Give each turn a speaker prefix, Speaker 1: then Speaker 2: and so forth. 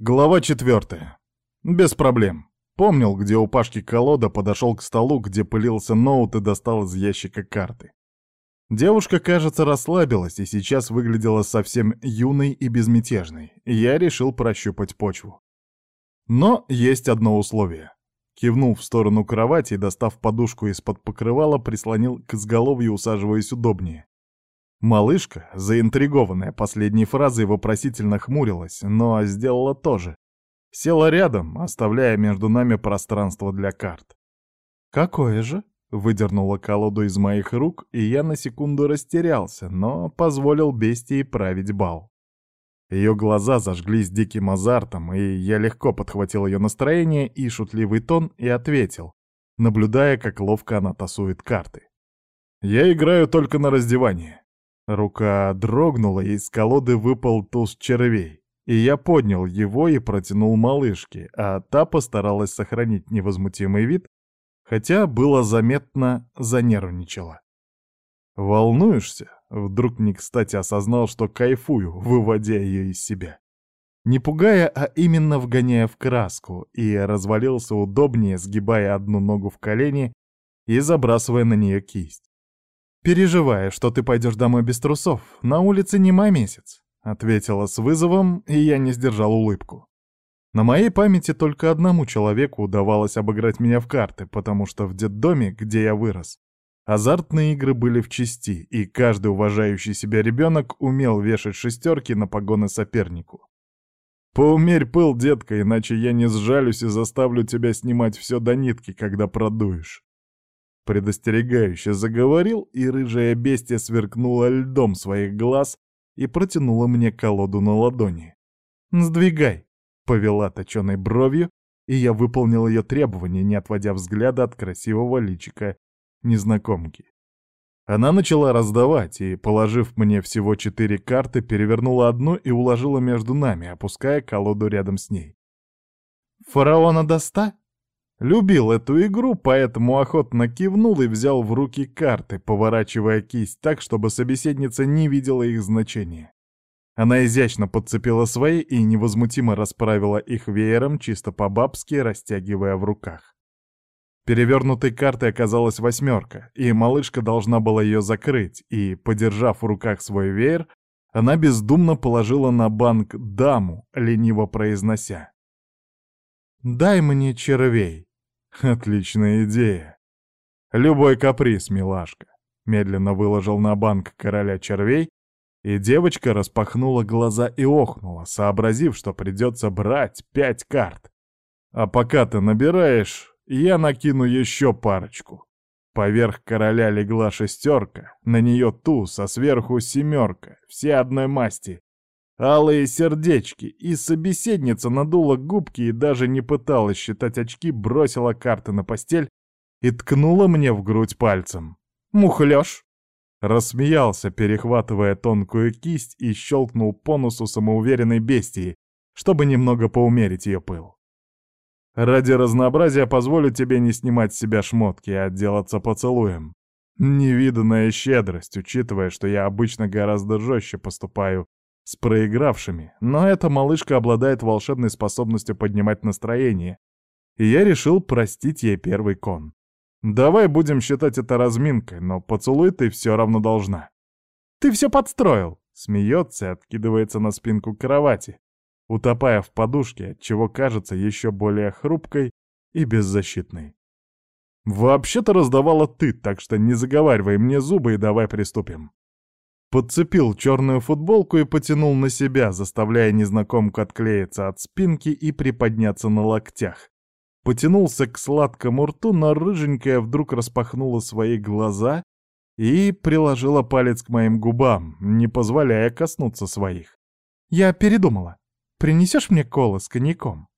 Speaker 1: Глава четвертая. Без проблем. Помнил, где у Пашки колода, подошел к столу, где пылился ноут и достал из ящика карты. Девушка, кажется, расслабилась и сейчас выглядела совсем юной и безмятежной. Я решил прощупать почву. Но есть одно условие. Кивнул в сторону кровати и, достав подушку из-под покрывала, прислонил к изголовью, усаживаясь удобнее. Малышка, заинтригованная последней фразой, вопросительно хмурилась, но сделала то же. Села рядом, оставляя между нами пространство для карт. «Какое же?» — выдернула колоду из моих рук, и я на секунду растерялся, но позволил бестии править бал. Ее глаза зажглись диким азартом, и я легко подхватил ее настроение и шутливый тон и ответил, наблюдая, как ловко она тасует карты. «Я играю только на раздевание. Рука дрогнула, и из колоды выпал туз червей. И я поднял его и протянул малышке, а та постаралась сохранить невозмутимый вид, хотя было заметно занервничала. «Волнуешься?» — вдруг не кстати осознал, что кайфую, выводя ее из себя. Не пугая, а именно вгоняя в краску, и развалился удобнее, сгибая одну ногу в колени и забрасывая на нее кисть. «Переживая, что ты пойдешь домой без трусов. На улице не май месяц», — ответила с вызовом, и я не сдержал улыбку. На моей памяти только одному человеку удавалось обыграть меня в карты, потому что в детдоме, где я вырос, азартные игры были в чести, и каждый уважающий себя ребенок умел вешать шестерки на погоны сопернику. «Поумерь пыл, детка, иначе я не сжалюсь и заставлю тебя снимать все до нитки, когда продуешь». Предостерегающе заговорил, и рыжая бестия сверкнула льдом своих глаз и протянула мне колоду на ладони. «Сдвигай!» — повела точеной бровью, и я выполнил ее требование, не отводя взгляда от красивого личика незнакомки. Она начала раздавать, и, положив мне всего четыре карты, перевернула одну и уложила между нами, опуская колоду рядом с ней. «Фараона до ста?» Любил эту игру, поэтому охотно кивнул и взял в руки карты, поворачивая кисть так, чтобы собеседница не видела их значения. Она изящно подцепила свои и невозмутимо расправила их веером, чисто по-бабски, растягивая в руках. Перевернутой картой оказалась восьмерка, и малышка должна была ее закрыть, и, подержав в руках свой веер, она бездумно положила на банк даму, лениво произнося. «Дай мне червей». Отличная идея. Любой каприз, милашка. Медленно выложил на банк короля червей, и девочка распахнула глаза и охнула, сообразив, что придется брать пять карт. А пока ты набираешь, я накину еще парочку. Поверх короля легла шестерка, на нее туз, а сверху семерка, все одной масти, Алые сердечки, и собеседница надула губки и даже не пыталась считать очки, бросила карты на постель и ткнула мне в грудь пальцем. «Мухлёж!» Рассмеялся, перехватывая тонкую кисть и щелкнул по носу самоуверенной бестии, чтобы немного поумерить ее пыл. «Ради разнообразия позволю тебе не снимать с себя шмотки, а отделаться поцелуем. Невиданная щедрость, учитывая, что я обычно гораздо жестче поступаю с проигравшими, но эта малышка обладает волшебной способностью поднимать настроение, и я решил простить ей первый кон. Давай будем считать это разминкой, но поцелуй ты все равно должна. Ты все подстроил, смеется и откидывается на спинку кровати, утопая в подушке, отчего кажется еще более хрупкой и беззащитной. Вообще-то раздавала ты, так что не заговаривай мне зубы и давай приступим. Подцепил черную футболку и потянул на себя, заставляя незнакомку отклеиться от спинки и приподняться на локтях. Потянулся к сладкому рту, но рыженькая вдруг распахнула свои глаза и приложила палец к моим губам, не позволяя коснуться своих. «Я передумала. Принесешь мне колы с коньяком?»